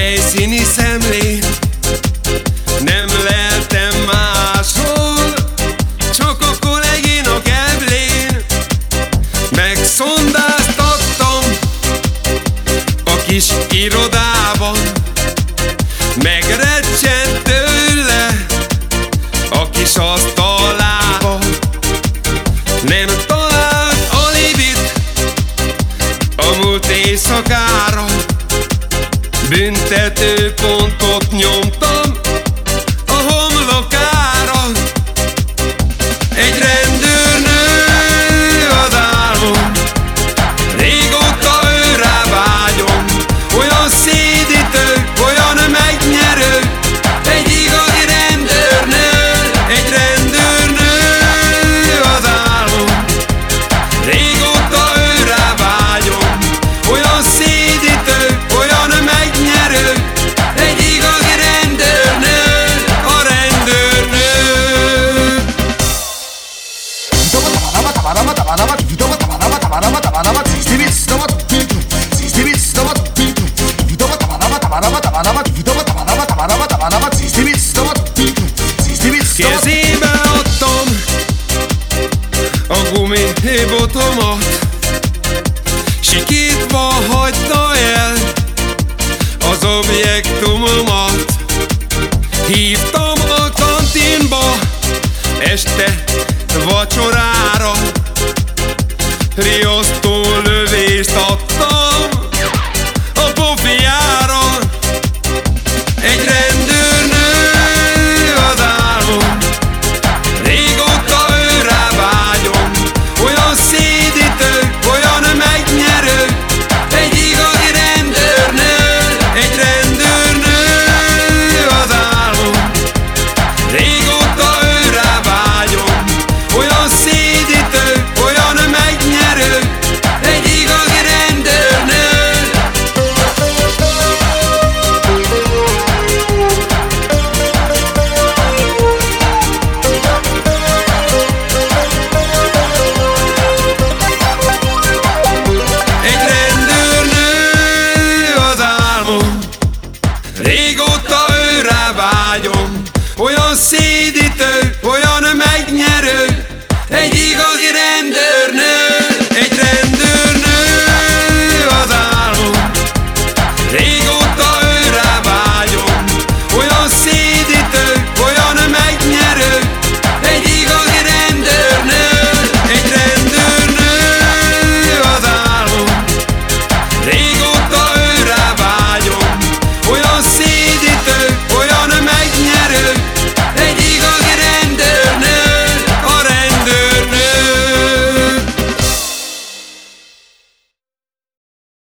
helyszíni szemlét Nem leltem máshol Csak a kolléginak eblén Megszondáztattam A kis irodában Megre Тет и контот kamatomat Sikítva hagyta el az objektumomat. Hívtam a kantinba este vacsorára. Rioszt Olyan szédítő, olyan megnyerő, egy igaz